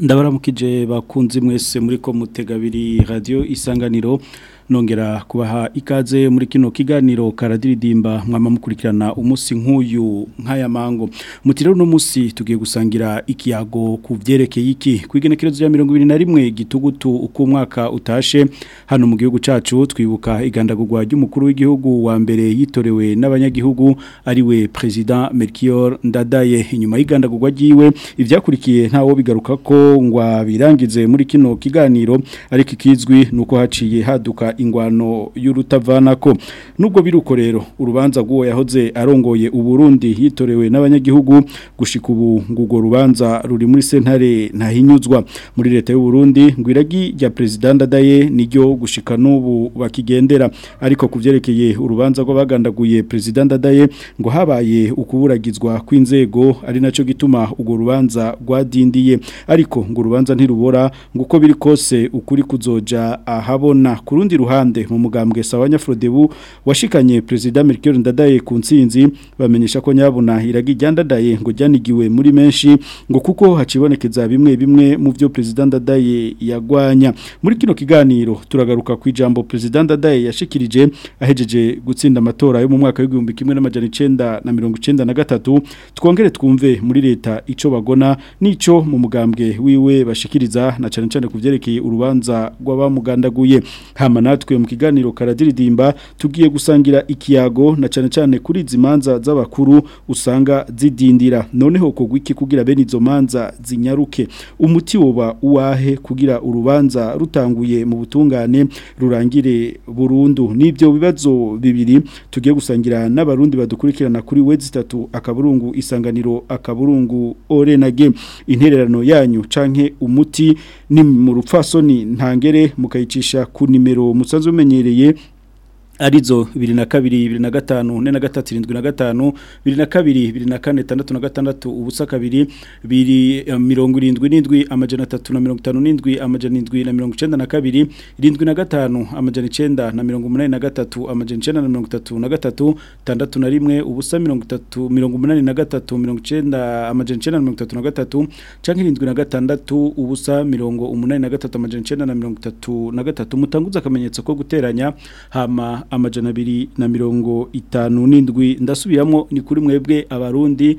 ndabaramukije bakunzi mwese muri ko mutegabiri Radio isanganiro nongera kubaha ikaze muri kino kiganiro karadiridimba mwamamukurikirana umunsi nk'uyu nk'aya mango muti munsi tugiye gusangira ikiyago ku byerekeye iki ku igenekerezo rya mirongo ibiri na rimwe gitugutu uko umwaka utashe hano mu gihugu cyacu twibuka igandagurwa ry'umukuru w'igihugu wa mbere yitorewe n'abanyagihugu ariwe perezida Melchior ndadaye inyuma y'igandagurwa ry'iwe ibyakurikiye ntawo bigaruka ko ngo birangize muri kino kiganiro ariko ikizwi ni uko haciye haduka ingwano ko nubwo biruko rero urubanza rw'uwo yahoze arongoye uburundi yitorewe n'abanyagihugu gushika ubu ngo rubanza ruri muri sentare ntahinyuzwa muri leta y'u Burundi iragi rya perezida dadaye niryo gushika n'ubu bakigendera ariko ku urubanza urubanza bagandaguye perezida dadaye ngo habaye ukuburagizwa kw'inzego ari nacyo gituma urwo rubanza rwadindiye ariko ngo rubanza ntirubora ngo uko biri kose ukuri kuzoja ahabona kurundi rundi ruhande mu mugambwe sawa Nyafrodebu washikanye President Melchior Ndadaye ku nsinzi bamenyesha ko nyabuna iragira Ndadaye ngo jyanigiwe muri menshi ngo kuko hacibonekeza bimwe bimwe mu byo President Ndadaye yagwanya muri kino kiganiro turagaruka ku ijambo President Ndadaye yashikirije ahejeje gutsinda amatora yo mu mwaka w'igihumbi kimwe n'amajana 9 na 93 twongere twumve muri leta ico bagona nico mu mugambwe wiwe bashikiriza na cyane cyane kuvyerekeye urubanza rw'abamugandaguye hamana natwe mu kiganiro karadiridimba tugiye gusangira ikiyago na cyane cyane kuri izi z'abakuru usanga zidindira noneho kugwa iki kugira bene izo manza zinyaruke umuti woba uwahe kugira urubanza rutanguye mu butungane rurangire burundu n'ibyo bibazo bibiri tugiye gusangira n'abarundi badukurikirana kuri wezi zitatu akaburungu isanganiro akaburungu orenage intererano yanyu canke umuti ni mu rupfasoni ntangere mukayicisha ku nimero musanzwe umenyereye arizo bibiri na kabiri bibiri na gatanu ne na gatatu irindwi na gatanu bibiri na kabiri bibiri na kane tandatu na gatandatu ubusa kabiri biri eh, mirongo irindwi n'indwi amajana atatu na mirongo itanu n'indwi amajana indwi na mirongo icyenda na kabiri irindwi na gatanu amajana icyenda na mirongo umunani na gatatu amajana icyenda na mirongo itatu na gatatu tandatu na rimwe ubusa mirongo itatu mirongo umunani na gatatu mirongo icyenda amajana icyenda na mirongo itatu na gatatu cyangwa irindwi na gatandatu ubusa mirongo umunani na gatatu amajana icyenda na mirongo itatu na gatatu mutanguza akamenyetso ko guteranya hama amajana abiri na mirongo itanu n'indwi ndasubiramo ni kuri mwebwe abarundi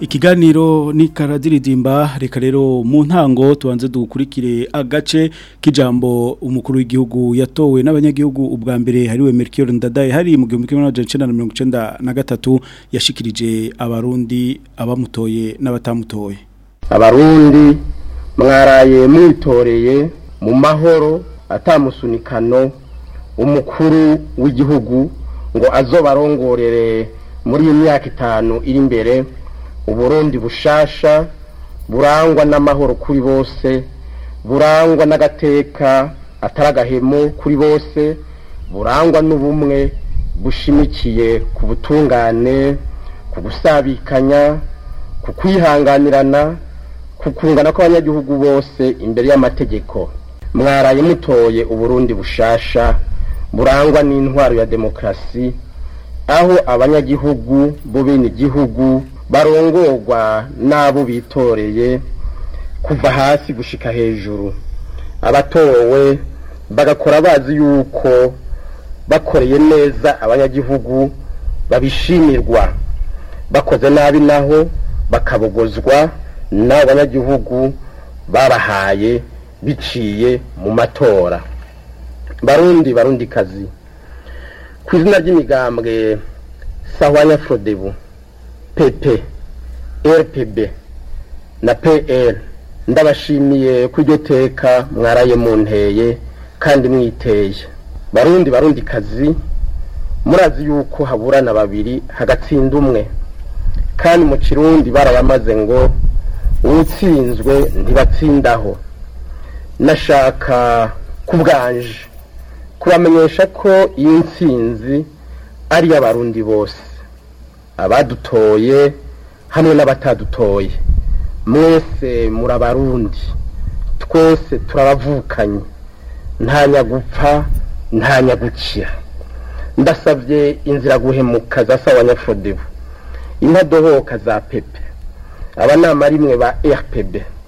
ikiganiro ni karadiridimba reka rero mu ntango tubanze dukurikire agace k'ijambo umukuru w'igihugu yatowe n'abanyagihugu ubwa mbere hariwe Melchior Ndadaye hari mu gihumbi kimwe na mirongo icyenda na gatatu yashikirije abarundi abamutoye n'abatamutoye abarundi mwaraye mwitoreye mu mahoro atamusunikano umukuru w'igihugu ngo azobarongorere muri iyi myaka itanu iri imbere uburundi bushasha burangwa n'amahoro kuri bose burangwa n'agateka atari agahemu kuri bose burangwa n'ubumwe bushimikiye ku butungane ku gusabikanya ku kwihanganirana ku kungana kw'abanyagihugu bose imbere y'amategeko mwaraye mutoye uburundi bushasha burangwa n'intwaro ya demokarasi aho abanyagihugu bo bene igihugu barongorwa n'abo bitoreye kuva hasi gushika hejuru abatowe bagakora bazi yuko bakoreye neza abanyagihugu babishimirwa bakoze nabi naho bakabogozwa n'abo banyagihugu babahaye biciye mu matora barundi barundi kazi ku izina ry'imigambwe sahwanya forodebu pp rpb na pl ndabashimiye ko teka mwaraye mu nteye kandi mwiteye barundi barundi kazi murazi yuko haburana babiri hagatsinda umwe kandi mu kirundi barayamaze ngo uwutsinzwe ntibatsindaho nashaka kubwanje kubamenyesha ko iyi nsinzi ari iy'abarundi bose abadutoye hamwe n'abatadutoye mwese murabarundi twese turabavukanye nta nyagupfa nta nyagukira ndasabye inzira guhemuka za sawa nyafodebu intadohoka za pepe abanama rimwe ba rpb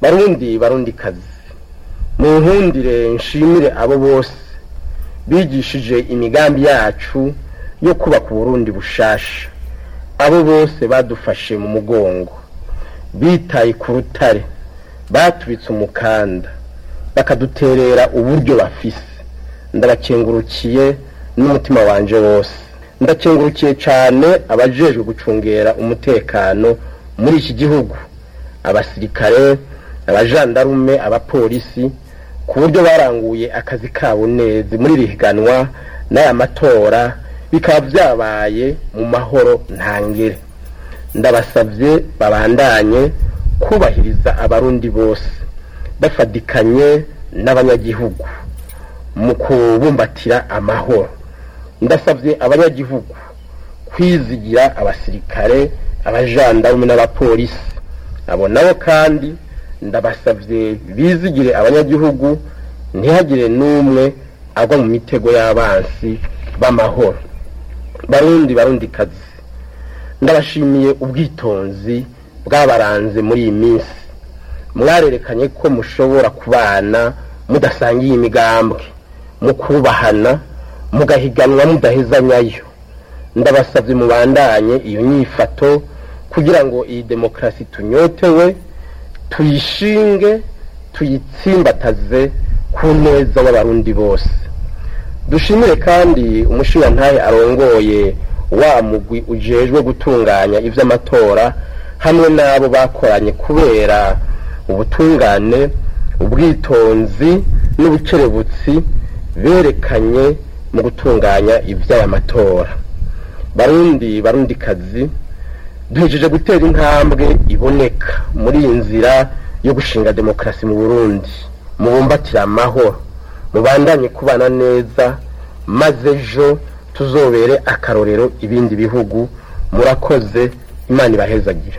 barundi barundikazi nkundire nshimire abo bose bigishije imigambi yacu yo kubaka uburundi bushasha abo bose badufashe mu mugongo bitaye ku rutare batubitse umukanda bakaduterera uburyo bafise ndabakengurukiye n'umutima wanjye wose ndakengurukiye cyane abajejwe gucungera umutekano muri iki gihugu abasirikare abajandarume abapolisi ku buryo baranguye akazi kabo neza muri iri higanwa n'aya matora bikaba byabaye mu mahoro ntangire ndabasabye babandanye kubahiriza abarundi bose bafadikanye n'abanyagihugu mu kubumbatira amahoro ndasabye abanyagihugu kwizigira abasirikare abajandarume n'abapolisi abo nabo kandi ndabasabye bizigire abanyagihugu ntihagire n'umwe agwa mu mitego y'abansi b'amahoro barundi barundi kazi ndabashimiye ubwitonzi bwabaranze muri iyi minsi mwarerekanye ko mushobora kubana mudasangiye imigambwe mukubahana mugahiganwa mudahezanyayo ndabasabye mubandanye iyo nyifato kugira ngo iyi demokarasi tunyotewe tuyishinge tuyitsimbataze ku neza w'abarundi bose dushimire kandi umushingantahe arongoye wa mugwi ujejwe gutunganya iby'amatora hamwe n'abo bakoranye kubera ubutungane ubwitonzi n'ubukerebutsi berekanye mu gutunganya iby'aya matora barundi barundikazi duhejeje gutera intambwe iboneka muri iyi nzira yo gushinga demokarasi mu burundi mubumbatire amahoro mubandanye kubana neza maze ejo tuzobere akarorero ibindi bihugu murakoze imana ibahezagira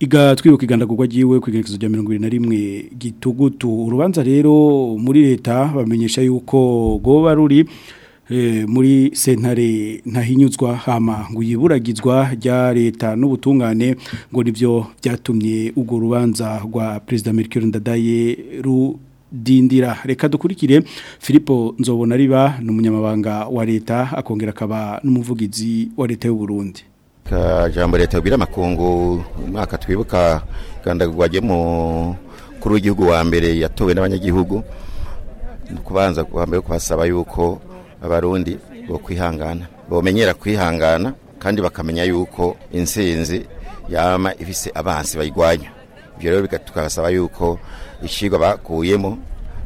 iga twibuka igandagurwa ryiwe ku igerekezo rya mirongo na rimwe gitugutu urubanza rero muri leta bamenyesha yuko rwoba ruri Eh, muri sentare ntahinyuzwa hama ngo uyiburagizwa rya leta n'ubutungane ngo nibyo byatumye urwo rubanza rwa perezida Merkel Ndadaye rudindira reka dukurikire Filipo nzobona riba ni wa leta akongera akaba n'umuvugizi wa leta y'u Burundi Ka jambo leta yabwira amakungu umwaka twibuka kandagwagemo kuri w'igihugu wa mbere yatowe n'abanyagihugu kubanza kuba mbere kwasaba yuko abarundi bo kwihangana bomenyera kwihangana kandi bakamenya yuko insinzi yama ifise abansi bayirwanya ibyo rero tukabasaba yuko ikigwa bakuyemo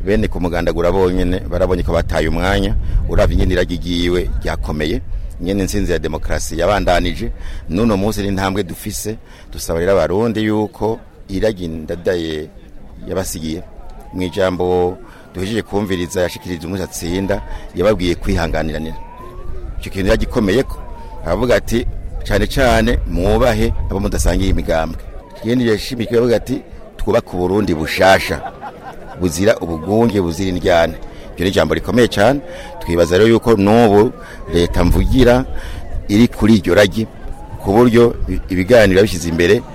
bene ku mugandagura bonyine barabonye ko bataye umwanya urabya ingene iragigiwe ryakomeye nyine insinzi ya demokrasi yabandanije n'uno munsi n'intambwe dufise dusaba abarundi yuko iragi ndadaye yabasigiye mu ijambo duhejeje kumviriza yashikirije umusatsinda yababwiye kwihanganiranira icyo kintu yagikomeye ko aravuga ati cyane cyane mwubahe abo mudasangiye imigambwe ikindi yashimiye avuga ati twubake uburundi bushasha buzira ubugunge buzira indyane iryo ni ijambo rikomeye cyane twibaza rero yuko n'ubu leta mvugira iri kuri iryo ragi ku buryo ibiganiro bishyize imbere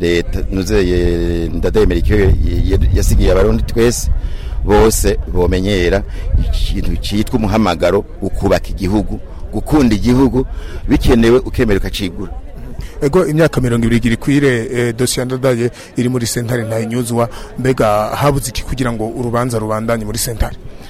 leta ndademera icyo yasigiye abarundi twese bose bomenyera ikintu cyitwa umuhamagaro ukubaka igihugu gukunda igihugu bikenewe ukemera ukacigura ego imyaka mirongo ibiri iri kwire e, dosiye ndadaye iri muri sentare ntayinyuzwa mbega habuze iki kugira ngo urubanza rubandanye muri sentare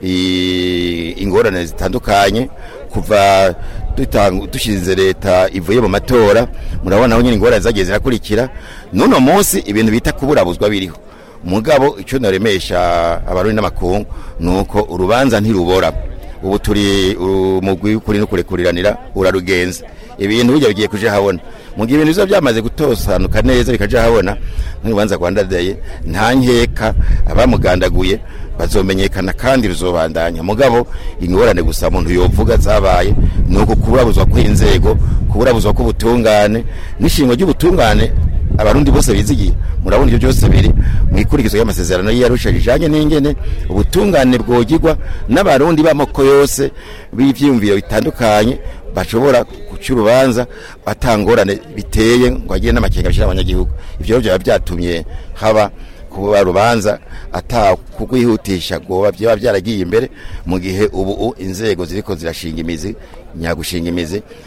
ingorane zitandukanye kuva dushyize leta ivuye mu matora murabona aho nyine ingorane zagiye zirakurikira n'uno munsi ibintu bita kuburabuzwa biriho mugabo icyo naremesha abarundi n'amakungu nuko urubanza ntirubora ubu turi umugwi w'ukuri n'ukurekuranira urarugenza ibintu bijya bigiye kuja habona mu gihe ibintu biba byamaze gutosanuka neza bikaja habona nk'urubanza rwanda day nta nkeka abamugandaguye bazomenyekana kandi ruzobandanya mugabo ingorane gusa muntu yovuga zabaye ni uko kuburabuzwa kw'inzego kuburabuzwa k'ubutungane n'ishingo ry'ubutungane abarundi bose bizigiye murabona ibyo byose biri mu ikurikizo y'amasezerano y'iyarusha rijanye n'ingene ubutungane bwogirwa n'abarundi b'amoko yose b'ivyiyumviro bitandukanye bashobora guca urubanza atangorane biteye ngo agire n'amakenga bashira abanyagihugu ivyo byaba byatumye haba kuba rubanza ata kugwihutisha goba byaba byaragiye imbere mu gihe ubu inzego ziriko zirashinga imizi nyagushinga imizi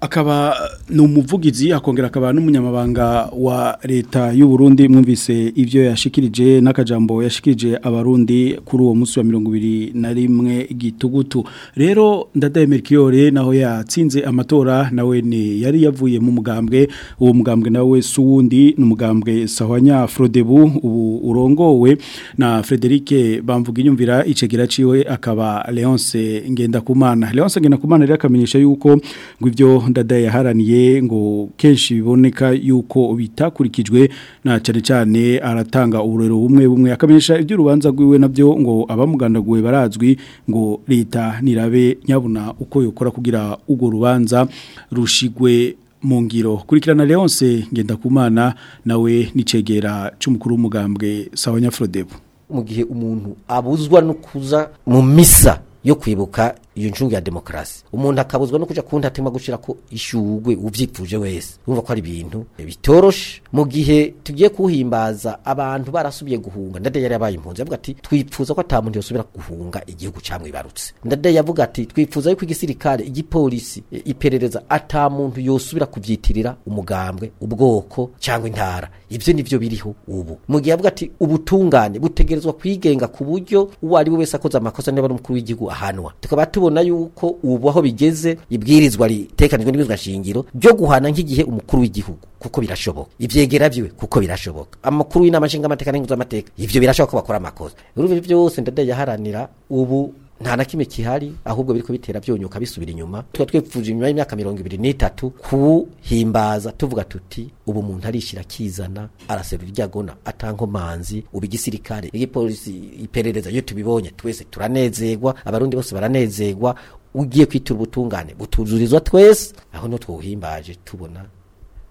akaba ni umuvugizi akongera akaba n'umunyamabanga wa leta y'u Burundi mwumvise ibyo yashikirije n'akajambo yashikije abarundi kuri uwo munsi wa mirongo na rimwe gitugutu rero ndadaye merikiyore naho yatsinze amatora nawe ni yari yavuye mu mugambwe uwo mugambwe nawe Suwundi uwundi ni umugambwe sahwanya frodebu ubu urongowe na frederic bamvuga inyumvira icegera ciwe akaba leonce ngendakumana leonce kumana rero akamenyesha yuko ngo ibyo gahunda da yaharaniye ngo kenshi biboneka yuko bitakurikijwe na cyane cyane aratanga uburero bumwe bumwe akamenyesha ibyo rubanza rwiwe nabyo ngo abamugandaguwe barazwi ngo leta nirabe nyabuna uko yokora kugira urwo rubanza rushigwe mu ngiro kurikirana leonce kumana nawe n'icegera cy'umukuru w'umugambwe sawa nyafrodebo mu gihe umuntu abuzwa no kuza mu misa yo kwibuka iyo ncungu ya demokarasi umuntu akabuzwa no kuja kuntatema gushira ko ishugwe uvyipfuje wese urumva ko ari ibintu bitoroshe mu gihe tugiye kuhimbaza abantu barasubiye guhunga ndade yari yabaye impunzi yavuga ati twipfuza ko atamuntu yosubira guhunga igihugu camwibarutse ndade yavuga ati twipfuza yuko igisirikare igipolisi iperereza atamuntu yosubira kuvyitirira umugambwe ubwoko cyangwa intara ivyo nivyo biriho ubu mu gihe yavuga ati ubutungane butegerezwa kwigenga ku buryo uwo ari we wese akoze amakosa niba ari umukuru w'igihugu ahanwa tukaba tubona ubona yuko ubu aho bigeze ibwirizwa ritekanijwe n'ibwirizwa shingiro byo guhana nk'igihe umukuru w'igihugu kuko birashoboka ibyegera byiwe kuko birashoboka amakuru y'inama nshingamateka n'inguzamateka ibyo birashoboka ko bakora amakosa urumva byose ndadaye yaharanira ubu nta na kimwe kihari ahubwo biriko bitera byonyuka bisubira inyuma tuba twipfuje inyuma y'imyaka mirongo ibiri n'itatu kuhimbaza tuvuga tuti ubu muntu arishira akizana araserura iryo agona atankomanzi uba igisirikare igipolisi iperereza iyo tubibonye twese turanezerwa abarundi bose baranezerwa ugiye kwitura ubutungane butuzurizwa twese aho no twuhimbaje tubona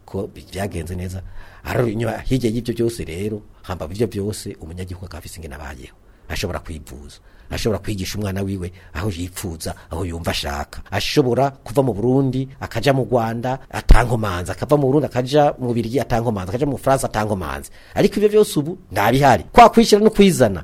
ko byagenze neza aranywa hirya y'ibyo byose rero hamba ibyo byose umunyagihugu akafise ingena bayeho ashobora kwivuza ashobora kwigisha umwana wiwe aho yifuza aho yumva ashaka ashobora kuva mu Burundi akaja mu Rwanda atankomanza akava mu Burundi akaja mu Birigi atankomanza akaja mu France atankomanza ariko ibyo byose ubu ntabihari kwa kwishira no kwizana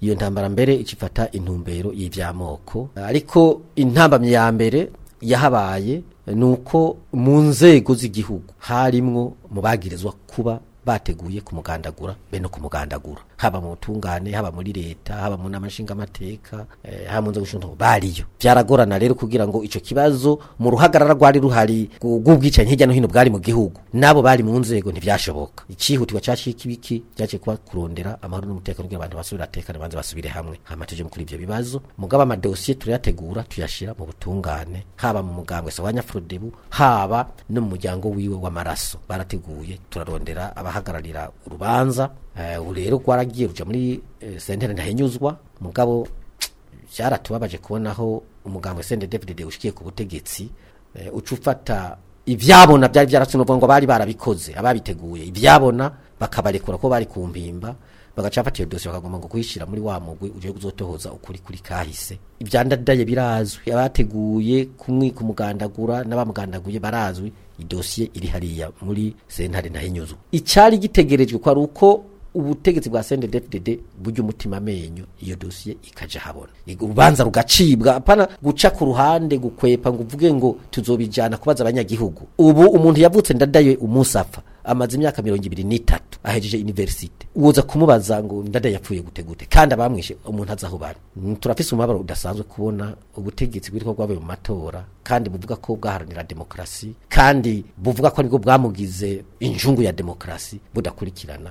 iyo ntambara mbere ikifata intumbero y'iby'amoko ariko intambamyi ya mbere yahabaye ni uko mu nzego z'igihugu harimwo mu bagirizwa kuba bateguye kumugandagura be no kumugandagura haba mu butungane haba muri leta haba mu nama nshingamateka eh, haba mu nzego nshingamateka bariyo byaragorana rero kugira ngo icyo kibazo mu ruhagarara rwari ruhari rw'ubwicanyi hirya no hino bwari mu gihugu nabo bari mu nzego ntibyashoboka icyihutirwa cya ibiki cyaje kuba kurondera amahoro n'umutekano kugira abantu basubire atekane banze basubire hamwe hama tuje muri ibyo bibazo mugaba amadosiye turayategura tuyashyira mu butungane haba mu mugambwe sawanya Frodebu haba no mu muryango wiwe w'amaraso barateguye turarondera abahagararira urubanza Eh, ubu rero rwaragiye ruca muri sentere eh, ntahinyuzwa mugabo byaratubabaje kubona aho umuganga wa senta david ushikiye ku butegetsi eh, uca ufata ibyabona byari byarasunurwa ngo bari barabikoze ababiteguye ibyabona bakabarekura ko bari ku mpimba bagaca bafata iyo dosiye bakagomba ngo kuyishyira muri wa mugwi uje kuzotohoza ukuri kuri kahise ibyandadaye birazwi abateguye kumwikumugandagura n'abamugandaguye barazwi idosiye iri hariya muri sentare ntahinyuzwa icyari gitegerejwe ko ari uko ubutegetsi bwa sendedefudede burya umutima amenyo iyo dosiye ikajya habona urubanza rugacibwa apana guca ku ruhande gukwepa ngo uvuge ngo tuzobijyana kubaza abanyagihugu ubu umuntu yavutse ndadaye umunsi amaze imyaka mirongo ibiri n'itatu ahejeje iniverisite uza kumubaza ngo ndada yapfuye gute gute kandi abamwishe umuntu azi aho bari turafise umubabaro udasanzwe kubona ubutegetsi bwitwa bwabaye mu matora kandi buvuga ko bwaharanira demokarasi kandi buvuga ko nibwo bwamugize injungu ya demokarasi budakurikirana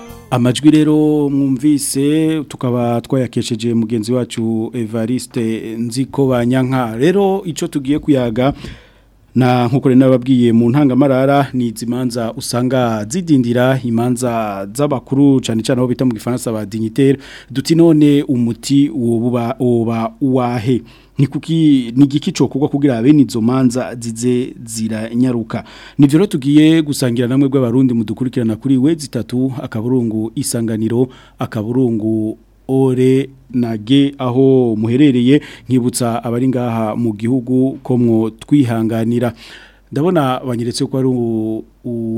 amajwi rero mwumvise tukaba twayakesheje mugenzi wacu Evariste nziko banyanka rero icyo tugiye kuyaga na nk'uko nababwiye mu ntangamarara ni izimanza usanga zidindira imanza z'abakuru cyane cyane aho bita mu gifaransa ba dignitaire duti none umuti wo woba uwahe nikuki nigiki kugwa kugira bene izo manza zize ziranyaruka nivyo rero tugiye gusangira namwe bw'abarundi mudukurikirana kuri we zitatu akaburungu isanganiro akaburungu ore nage aho muherereye nkibutsa abari ngaha mu gihugu ko mwo twihanganira ndabona banyeretse ko ari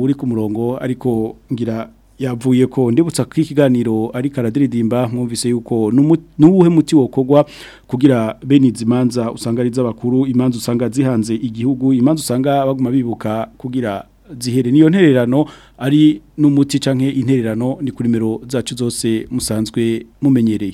uri ku murongo ariko ngira yavuye ko ndibutsa ko ikiganiro ari karadiridimba mwumvise yuko n'uwuhe muti wokogwa kugira bene izi manza usanga ari iz'abakuru imanza usanga zihanze igihugu imanza usanga baguma bibuka kugira zihere niyo ntererano ari n'umuti cyangwa intererano ni kuri nimero zacu zose musanzwe mumenyereye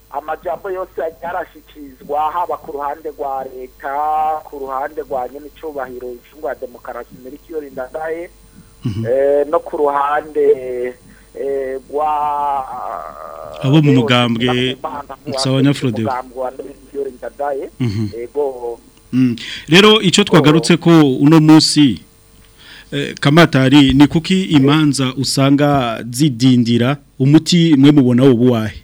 amajambo yose yarashyikirizwa haba ku ruhande rwa leta ku ruhande rwa nyir'icyubahiro rwa demokarasi muri kiyo rindadaye mhm. eh, no ku ruhande eh, rwa abo mu eh, mugambwe nsabanya furode Mm. rero icyo twagarutse oh. ko uno munsi eh, kamatari ni kuki imanza usanga zidindira umuti mwe mubona ubuwahe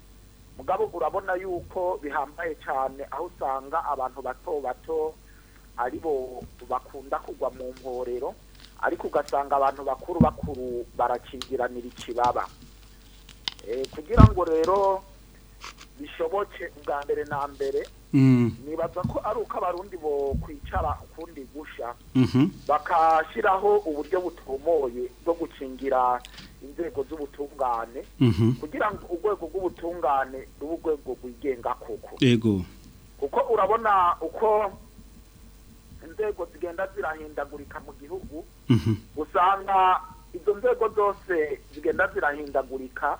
mugabo urabona yuko bihambaye cyane aho usanga abantu bato bato aribo bakunda kugwa mu mporero ariko ugasanga abantu bakuru bakuru barakingiranira ikibaba eh, kugira ngo rero bishoboke ubwa mbere na mbere Mm. nibaza ko ari uko abarundi bo kwicara ukundi gusha mm-hmm. bakashyiraho uburyo butomoye bwo gukingira inzego z'ubutungane mm-hmm. kugira ngo urwego rw'ubutungane rube rwigenga koko yego kuko urabona uko inzego zigenda zirahindagurika mu gihugu mm-hmm. usanga izo nzego zose zigenda zirahindagurika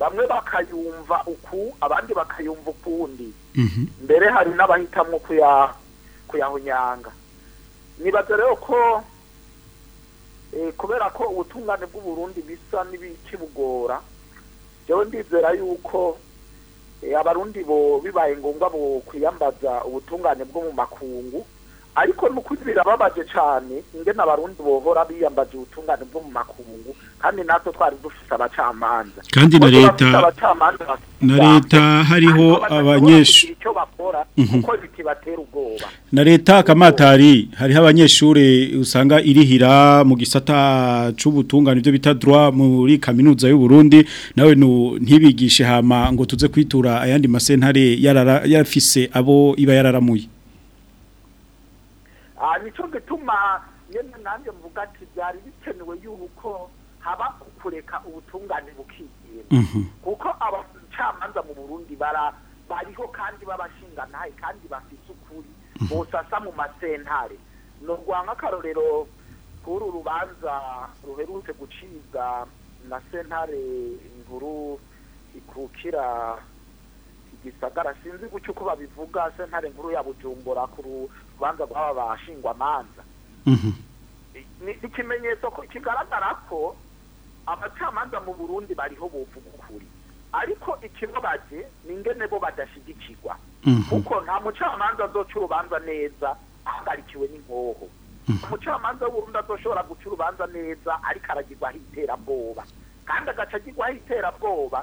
bamwe bakayumva uku abandi bakayumva ukundi mhm. mbere hari n'abahitamo kuyaha kuyahunyanga nibaza rero ko eh, kubera ko ubutungane bw'uburundi bisa n'ibikibugora njyewe ndizera yuko eh, abarundi bo bibaye ngombwa bo kwiyambaza ubutungane bwo mu makungu ariko nukuri birababaje cyane ingene abarundi bohora biyambaje ubutungane bwo mu makungu kandi natwe twari dufite abacamanza kandi na leta na leta hariho abanyeshuri icyo bakora mhm. kuko bikibatera ubwoba na leta akamatari hariho abanyeshuri usanga irihira mu gisata cy'ubutungane ibyo bita droit muri kaminuza y'u Burundi nawe ntibigishe hama ngo tuze kwitura ayandi masentare yarafise abo iba yararamuye nicyo gituma yemwe nanjye mvuga ati byari bikenewe yuko haba kureka ubutungane bukigira mhm. kuko abacamanza mu burundi bara bariho kandi b'abashingantahe kandi bafite ukuri mhm. busasa mu masentare ni nk'akarorero kuri uru rubanza ruherutse guciza na sentare nkuru ikukira igisagara sinzi gutyo uko babivuga sentare nkuru ya bujumbura urubanza rw'aba bashingwamanza mhm. ni ikimenyetso ko kigaragara ko abacamanza mu burundi bariho buvuga ukuri ariko ikibabaje ni ingene bo badashyigikirwa mhm. kuko nta mucamanza azoca urubanza neza ahagarikiwe n'inkoho mhm. umucamanza w'urundi azoshobora guca urubanza neza ariko aragirwaho iterabwoba kandi agaca agirwaho iterabwoba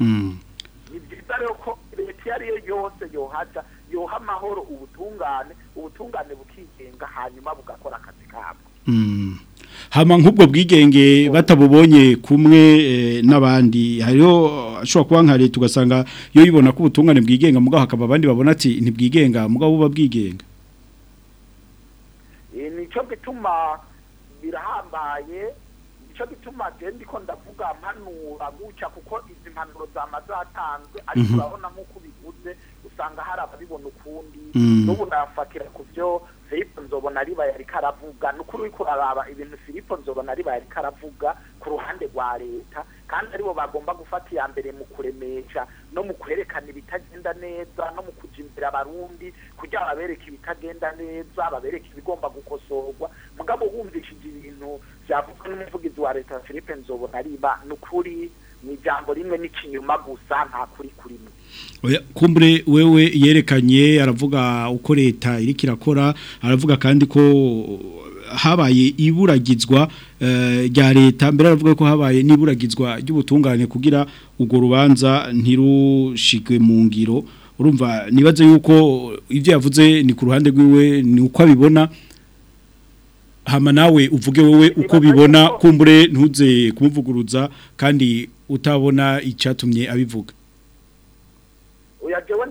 mm. ni byiza rero ko leta iyo ariyo yose yohaca yoha amahoro ubutungane ubutungane bukigenga hanyuma bugakora akazi kabwo hmm. hama nk'ubwo bwigenge batabubonye kumwe eh, n'abandi hariho ashobora kuba nka leta ugasanga iyo yibona ko ubutungane bwigenga mugabo hakaba abandi babona ati ntibwigenga mugabo buba bwigenga eh, nicyo gituma birahambaye nicyo gituma genda ko mpanura guca kuko zama zatanzwe ariko mhm. urabona nk'uko ubivuze usanga hari ababibona ukundi mhm. n'ubu nafatira ku byo filipo nzobona riba yari karavuga ni ukuri uriko ibintu filipo nzobona riba yari karavuga ku ruhande rwa leta kandi aribo bagomba gufata iya mbere mu kuremesha no mu kwerekana ibitagenda neza no mu kuja imbere abarundi kugira babereke ibitagenda neza babereke ibigomba gukosorwa mugabo wumvishije ibintu byavuzwe n'umuvugizi wa leta filipe nzobona riba ni ukuri ni ijambo rimwe n'ikinyuma gusa nta kuri kurimo kumbure wewe yerekanye aravuga uko leta iri kirakora aravuga kandi ko habaye iburagizwa eh, rya leta mbere aravuga ko habaye n'iburagizwa ry'ubutungane kugira urwo rubanza ntirushigwe mu ngiro urumva nibaze yuko ibyo yavuze ni ku ruhande rwiwe ni uko abibona hama nawe uvuge wowe uko bibona kumbure ntuze kumuvuguruza kandi utabona icyatumye abivuga uyagewe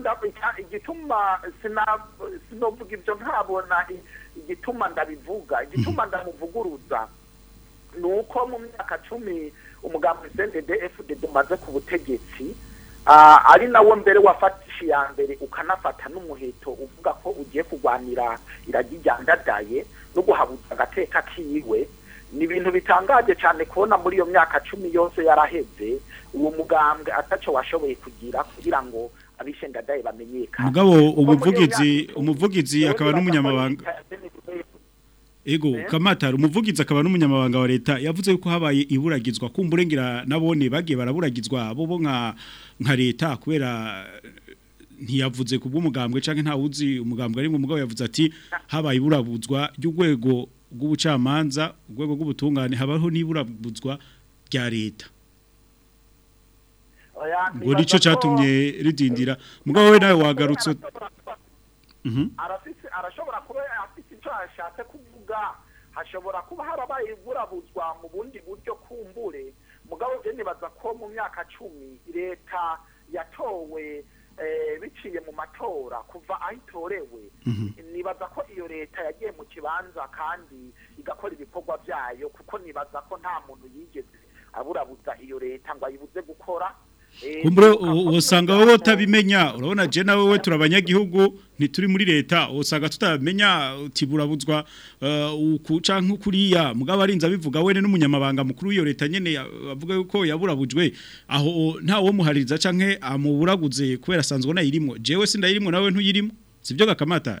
igituma sinavuga ibyo ntabona igituma ndabivuga igituma mhm. ndamuvuguruza ni uko mu myaka cumi umugambi sendede fdd umaze ku butegetsi ari nawo mbere wafatisha iya mbere ukanafata n'umuheto uvuga ko ugiye kurwanira iragijyandadaye no guhabuza agateka kiwe ni ibintu bitangaje cyane kubona muri iyo myaka cumi yose yaraheze uwo mugambwe ataco washoboye kugira kugira ngo abishendadaye bamenyekane mugabo umuvugizi umuvugizi akaba n'umunyamabanga Ego eh? kamatara umuvugizi akaba n'umunyamabanga wa leta yavuze ko habaye iburagizwa kumburengera nabone bagiye baraburagizwa bo nka nka leta kubera ntiyavuze ku umugambwe canke nta umugambwe ari mu mugabo yavuze ati habaye iburabuzwa y'ugwego bw'ubucamanza urwego rw'ubutungane habaho niburabudzwa rya leta ngo nicyo cyatumye ridindira mugabo we nawe wagarutse mhm. arashobora kuba afite icyo ashatse kuvuga hashobora kuba harabaye iburabuzwa mu bundi buryo kumbure mugabo byo nibaza ko mu myaka cumi leta yatowe Eh, biciye mu matora kuva aho itorewe mhm. nibaza ko iyo leta yagiye mu kibanza kandi igakora ibikorwa byayo kuko nibaza ko nta muntu yigeze aburabuza iyo leta ngo ayibuze gukora Eh, usanga wowe utabimenya urabona je na we turabanyagihugu ntituri muri leta usanga tutabimenya tiburabuzwa eh, ukuca nk'ukuriya mugabo arinze abivuga wene n'umunyamabanga mukuru w'iyo leta nyene avuga yuko yaburabujwe aho nta wo muhariza canke amuburaguze kubera asanzwe irimo jewe sindayirimo nawe ntuyirimo sibyo gakamata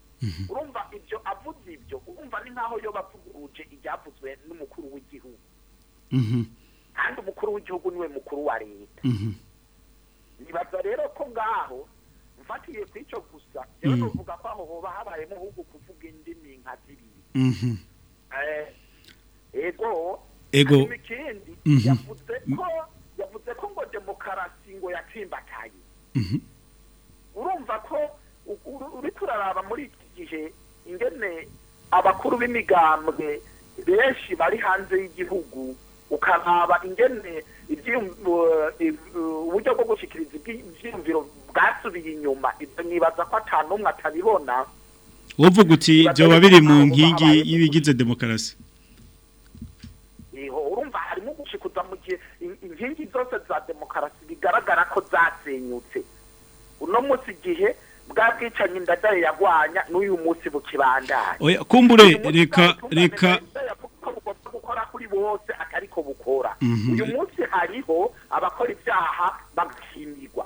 mhm. urumva ibyo avuze ibyo urumva ni nk'aho yo bavuguruje ibyavuzwe n'umukuru w'igihugu mhm. kandi umukuru w'igihugu niwe mukuru wa leta mhm. nibaza rero ko ngaho ufatiye ku icyo gusa rero tuvuga ko aho hoba habayemo ahubwo kuvuga indimi nka zibiri ego ego ikindi yavuze mm-hmm. mm. ko yavuze ko ngo demokarasi ngo yatsimbataye mm-hmm. urumva ko uri turaraba muri iki gihe ingene abakuru b'imigambwe benshi bari hanze y'igihugu ukaraba ingene uburyo bwo gushyikiriza ibyiyumviro bwasubiye inyuma ibyo nibaza ko atanumwe atabibona uvuga uti byoba biri mu nkingi y'ibigize demokarasi urumva harimo gushikuza mu gihe inkingi zose za demokarasi bigaragara ko zasenyutse uno munsi igihe bwa bwicanyi ndadaye yagwanya n'uyu munsi bukibandanya kumbure reka reka ko bukora mhm. uyu munsi hariho abakora ibyaha bagashimirwa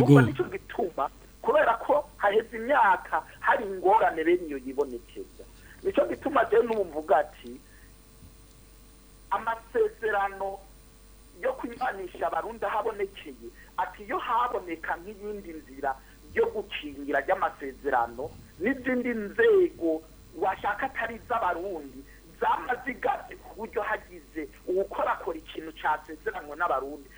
ubwo nicyo gituma kubera ko haheze imyaka hari ingorane bene iyo yibonekeza nicyo gituma rero n'umvuga ati amasezerano yo kunywanisha abarundi ahabonekeye ati iyo haboneka nk'iyindi nzira ryo gukingira byamasezerano n'izindi nzego washaka atari iz'abarundi zaba zigaze ku hagize uwukorakora ikintu cyasezeranywe n'abarundi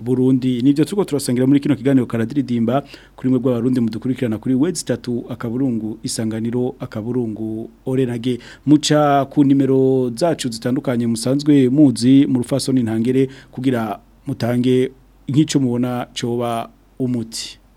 Burundi nibyo tuko turasengera muri kino kiganiro karadiridimba kuri mwe bw'abarundi mudukurikirana kuri wezi 3 akaburungu isanganiro akaburungu orenage muca ku nimero zacu zitandukanye musanzwe muzi mu rufaso n'intangere kugira mutange nk'ico mubona coba umuti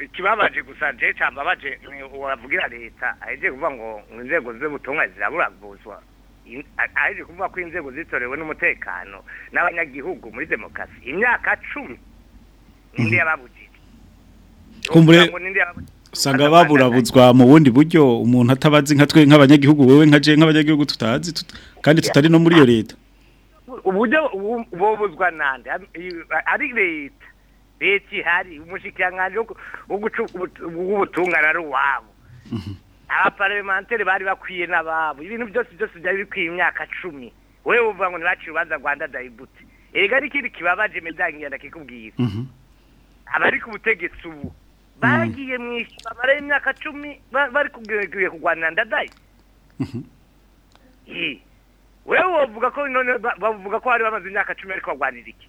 ikibabaje gusa nje baje uravugira leta aheje kuvuga ngo inzego z'ubutumwa ziraburaguzwa aheje kuvuga ko inzego zitorewe n'umutekano n'abanyagihugu muri demokarasi imyaka cumi ninde mhm. yababujije kumbure ninde yababujije usanga baburabutswa mu bundi buryo umuntu atabazi nka twe nk'abanyagihugu wowe nka nk'abanyagihugu tutazi kandi tutari no muri iyo leta uburyo bobuzwa nande ari leta leta ihari umushikiranganji w'ubutungane ari uwabo mhm. abaparlementari bari bakwiye n'ababo ibintu byose byose byari bikwiye imyaka cumi wowe uvuga ngo ntibacire urubanza rwanda dayibute erega n'ikindi kibabaje medangenda kikubwira mhm. abari ku butegetsi ubu bagiye mu ishyamba bamaraho imyaka cumi bari kugiye kurwanira ndadaye wewe mhm. wavuga ko none bavuga ko hari bamaze imyaka cumi ariko barwanira iki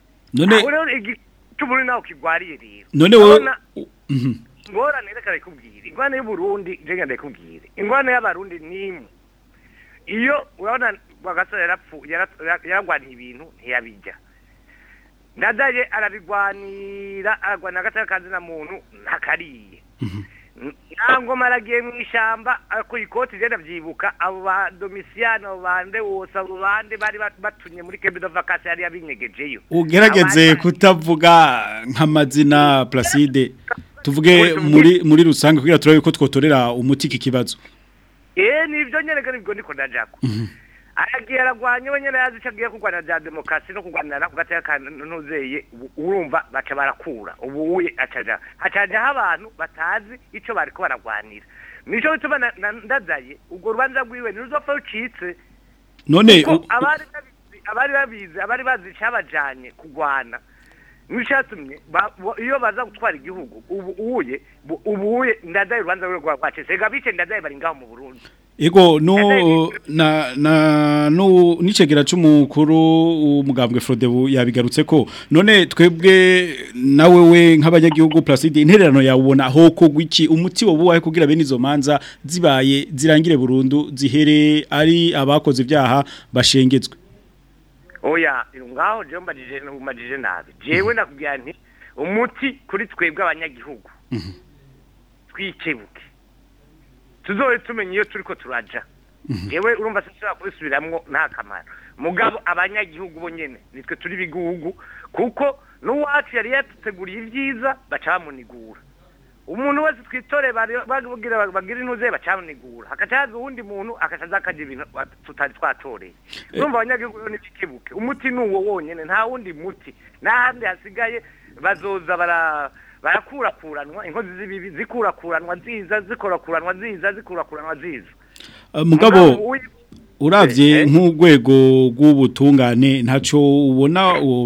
none cy'uburundi nawe ukigwariye rero none wowe ingorane mhm. reka rekubwire ingorane y'uburundi reka rekubwire ingorane y'abarundi nimwe iyo urabona rwagasore yaragwaniye ibintu ntiyabijya nadaye arabigwanira aragwanira agatakazi na muntu ntakariye mhm. ntabwo maragiye mu ishyamba ku ikoti igenda byibuka abo ba domisiyani abo bande wose abo bande bari batumye muri kembe vakasi yari yabinyegejeyo ugerageze kutavuga nk'amazina placide tuvuge muri muri rusange kugira turabe ko twotorera umuti iki kibazo eee eh, nibyo nyereka nibwo niko ndajya aragiye aragwanya we nyine yazi icyo agiye kurwanya bya demokarasi no kurwanira ku gace kanuzeye urumva baca barakura ubu we acaja hacajaho abantu batazi icyo bari ko baragwanira nicyo bituma ndadaye urwo rubanza rwiwe ntiruzopfa rucitse none abari babizi abari bazi icyabajyanye kurwana nshatumye iyo baza gutwara igihugu ubu uye ubu uye ndadaye rubanza rwo kwa kwacese gabice ndadaye bari ngaho mu Burundi Ego no na na no nicegera c'umukuru umugambwe Frodebu yabigarutse ko none twebwe nawe we nk'abanyagihugu Placide intererano yawubona ho ko gwiki umuti wo buwaye kugira bene izo manza zibaye zirangire burundu zihere ari abakoze ibyaha bashengezwe oya ngaho njyewe mbarije nabi njyewe mhm. nakubwira nti umuti kuri twebwe abanyagihugu mhm. twikebuke tuzobe tumenya iyo turi ko turaja yewe mhm. urumva sinshobora kubisubiramwo nta kamaro mugabo abanyagihugu bo nyene nitwe turi bigugu kuko n'uwacu yari yatuteguriye ibyiza baca bamunigura umuntu wese twitore bagira intuze bacanigura hagaca uwundi muntu agacaza akajya ibintu tutari twatoreye eh. urumva abanyagihugu rero ntibikibuke umuti ni uwo wonyine nta wundi muti n'ahandi hasigaye bazoza barakurakuranwa inkozi z'ibibi zikurakuranwa nziza zikorakuranwa nziza zikurakuranwa ziza eh, mugabo urabye eh, nk'urwego rw'ubutungane ntacyo ubona uwo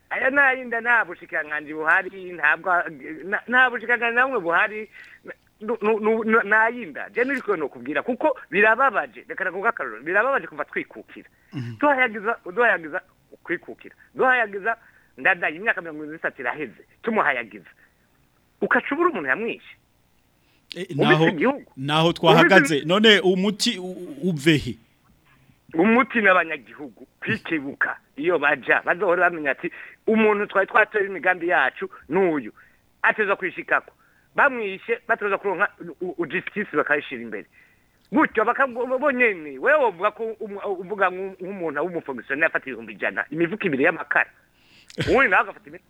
aya nayinda nta bushikanganji buhari ntabwo nta bushikanganji namwe buhari nayinda je niriko ukubwira kubwira kuko birababaje reka nakuga karoro birababaje kuva twikukira mhm. duhayagiza duhayagiza kwikukira duhayagiza ndadaye imyaka mirongo irindwi n'itatu iraheze tumuhayagiza ukacubura umuntu yamwishe eh, naho twahagaze none umuti uvehe umuti n'abanyagihugu kwikibuka iyo baja bazohora bamenya ati umuntu twari twatora imigambi yacu n'uyu ateza kwishikako bamwishe batoza kuronka justice bakayishira imbere gutyo bakabonyene wewe uvuga ko um, uvuga nk'umuntu w'umufomisiyoneri afata ibihumbi ijana imivuka ibiri y'amakara uwundi nawe agafata imivuka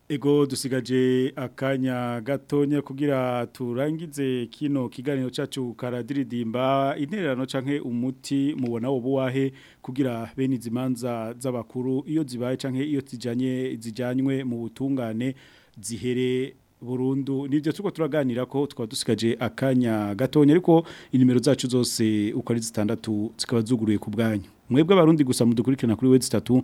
Ego dusigaje akanya gatonya kugira turangize kino kiganiro cyacu karadiridimba intererano canke umuti mubona wo buwahe kugira bene izimanza z'abakuru iyo zibaye canke iyo zijanye zijanywe mu butungane zihere burundu nibyo tuko turaganira ko tukaba dusigaje akanya gatonya ariko inimero zacu zose uko ari zitandatu zikaba zuguruye ku bwanyu mwebwe abarundi gusa mudukurikirana kuri we zitatu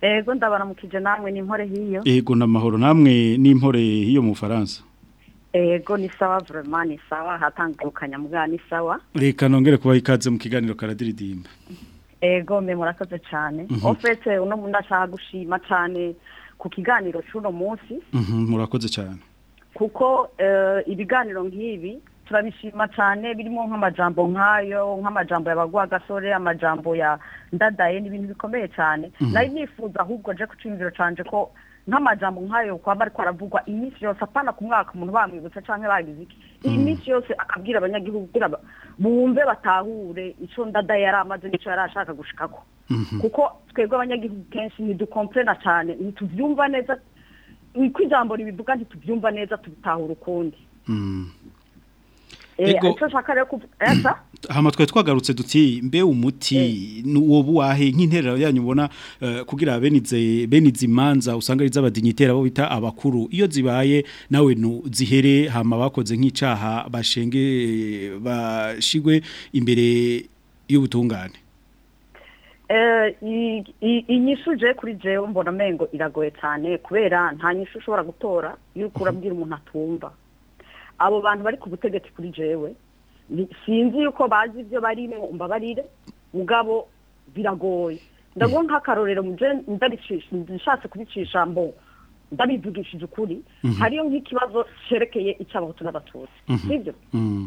ego ndabaramukije namwe n'impore hiyo ego n'amahoro namwe n'impore hiyo mu Bufaransa ego ni sawa vraiment ni sawa hatangukanya mbwa ni sawa reka nongere kuba ikaze mu kiganiro karadiridimba ego mbe murakoze cyane mm -hmm. ofete uno ndashaka gushima cyane ku kiganiro cy'uno munsi mm murakoze cyane kuko eh, ibiganiro nk'ibi turabishima cyane birimo nk'amajambo nk'ayo nk'amajambo y'abagwagasore amajambo ya ndadaye ni ibintu bikomeye cyane mhm. nayo nifuza ahubwo nje ku cyumviro cyanje ko nk'amajambo nk'ayo kwaba ariko aravugwa iminsi yose apana ku mwaka umuntu bamwibutsa cyangwa bagize iki mhm. iyi minsi yose akabwira abanyagihugu kugira bumve batahure icyo ndadaye yari amaze n'icyo yari ashaka gushikako mhm. kuko twebwe abanyagihugu kenshi ntidukomplena cyane ntitubyumva neza uko ijambo ribivuga ntitubyumva neza tubitahura ukundi hano twari twagarutse duti mbe umuti eh. wahe nk'interero yanyu ubona eh, kugira benizi imanza usanga ari iz'abadinyitera bo bita abakuru iyo zibaye nawe zihere hama bakoze nk’icaha bashenge eh, bashigwe imbere y'ubutungane Eh, iyi uje kuri jewe mbona amenyo iragoye cyane kubera nta nyishu ushobora gutora yuko urabwira umuntu atumva abo bantu bari ku butegetsi kuri jewe sinzi yuko bazi ibyo barimo mbabarire mugabo biragoye ndavuga nk'akarorero nshatse kubicisha mbo ndabivugishije ukuri mhm. hariyo nk'ikibazo cyerekeye icyabahutu n'abatutsi mhm. sibyo mhm.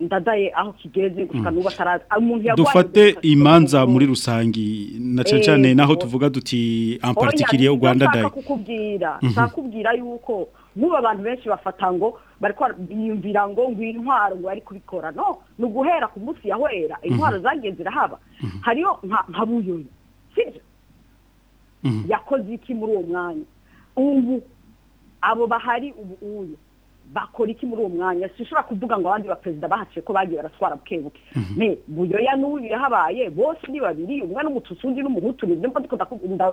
ndadaye aho kigeze mm. gusa n'ubu atarazi dufate imanza muri rusange na cyane cyane eh, naho oh. tuvuga duti ampartikiriye ah, u rwanda daye nshaka kukubwira mhm. yuko nk'ubu abantu benshi bafata ngo bari biyumvira ngo ngwino intwaro ngo bari kubikora no ni uguhera ku munsi yahorera mhm. intwaro zagiye zirahaba mhm. hariyo nka buyoyi sibyo mhm. yakoze iki muri uwo mwanya ubu abo bahari ubu uyu bakora iki muri uwo mwanya ushobora kuvuga ngo abandi ba perezida bahaciye ko bagiye baratwara buke buke buyoya mhm. n'ubu bose ni babiri umwe n'umututsi undi n'umuhutu ni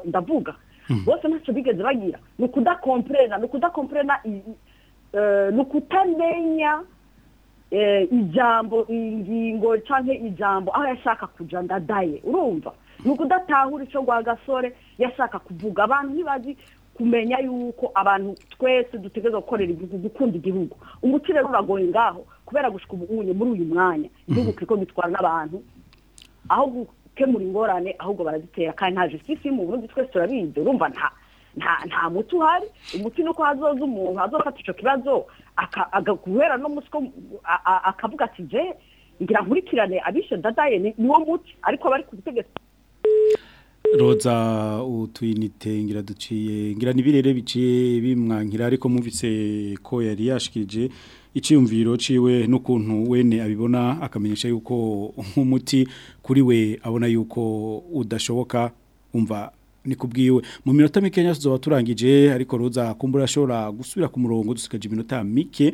ndavuga mhm. bose ntacyo bigeze bagira ni ukudakomperena ni ukudakomperena e, ni ukutamenya e, ijambo ingingo cyangwa ijambo aho yashaka kujya ndadaye urumva ni mhm. ukudatahura icyo rwagasore yashaka kuvuga abantu ntibazi kumenya yuko abantu twese dutegerezwa gukorera igihugu gukunda igihugu umuti rero uragoye ngaho kubera gushyika ubunye muri uyu mwanya igihugu kiriko gitwara n'abantu aho gukemura ingorane ahubwo barazitera kandi nta justice iri mu burundi twese turabizi urumva nta nta muti uhari umuti uko hazoza umuntu azofata icyo kibazo agaguhera no musiko akavuga ati je ngira nkurikirane abishe dadaye niwo muti ariko bari ku butegetsi roza utuyinite ngira duciye ngira nibirere biciye bimwankira ariko muvise ko yari yashikije icyumviro ciwe n'ukuntu wene abibona akamenyesha yuko nk'umuti kuri we abona yuko udashoboka umva nikubwiwe. mu minota mike tuzoba turangije ariko roza kumbura ashobora gusubira ku murongo dusigaje iminota mike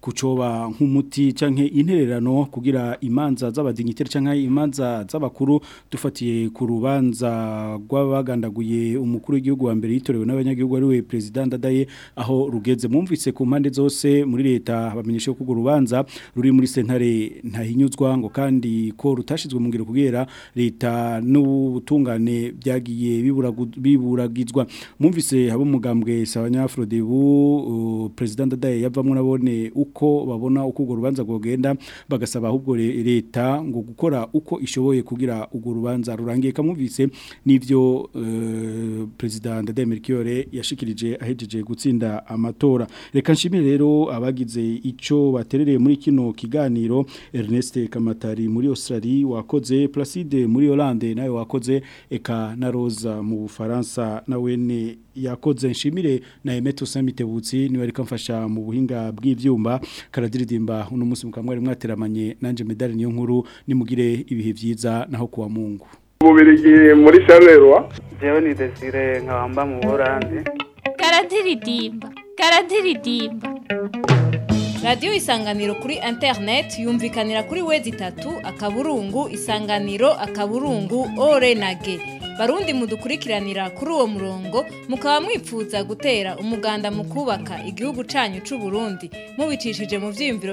kucoba nk'umuti cyangwa intererano kugira imanza z'abadigniteri cyangwa imanza z'abakuru dufatiye ku rubanza rw'abagandaguye umukuru w'igihugu wa mbere yitorewe n'abanyagihugu ari we perezida Ndadaye aho rugeze mwumvise ku mpande zose muri leta bamenyeshe ko urwo rubanza ruri muri sentare ntahinyuzwa ngo kandi ko rutashizwe mu ngiro kugira leta n'ubutungane byagiye bibura biburagizwa mwumvise haba umugambwe sabanyafurodebu perezida ndadaye yavamo nabone uko babona uko urwo rubanza bagasaba ahubwo leta ngo gukora uko ishoboye kugira urwo rubanza rurangiye kamwumvise n'ibyo e, perezida ndadaye merikiyore yashikirije ahejeje gutsinda amatora reka nshimire rero abagize icyo baterereye muri kino kiganiro Ernest Kamatari muri Australia wakoze Placide muri Hollande nayo wakoze eka na Rosa mu Bufaransa w'umufaransa na wene yakoze nshimire na emeto samitebutsi niwe ariko mfasha mu buhinga bw'ibyumba karadiridimba uno munsi mukamwari mwateramanye nanje medali niyo nkuru nimugire ibihe vyiza naho kuwa Mungu Mubirigi muri Charleroi Jewe ni Desire nkabamba mu Buholandi Karadiridimba karadiridimba radiyo isanganiro kuri internet yumvikanira kuri wezi itatu akaburungu isanganiro akaburungu ore na barundi mudukurikiranira kuri uwo murongo mukaba mwipfuza gutera umuganda mu kubaka igihugu cyanyu cy'uburundi mubicishije mu byiyumviro